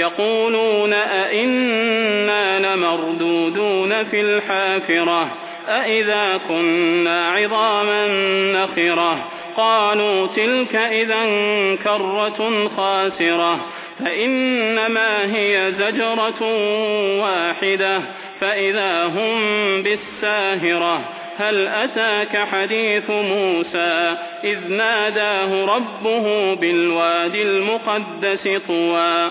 يقولون أئنا لمردودون في الحافرة؟ أئذا كنا عظاما نخرة؟ قالوا تلك إذا كرة خاسرة فإنما هي زجرة واحدة فإذا هم بالساهرة. هل أتاك حديث موسى؟ إذ ناداه ربه بالواد المقدس طوى.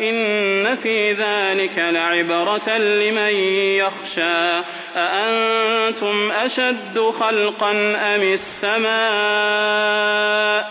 إن في ذلك لعبرة لمن يخشى أأنتم أشد خلقا أم السماء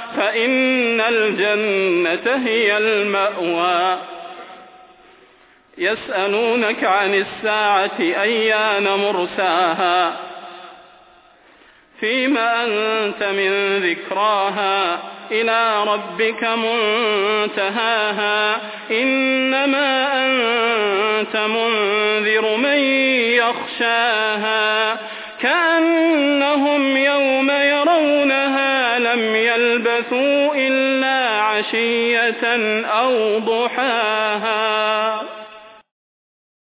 فإن الجنة هي المأوى. يسألونك عن الساعة أيان مرساها. فيما أنت من ذكراها إلى ربك منتهاها. إنما أنت منذر من يخشاها. كأنهم عشية أو ضحاها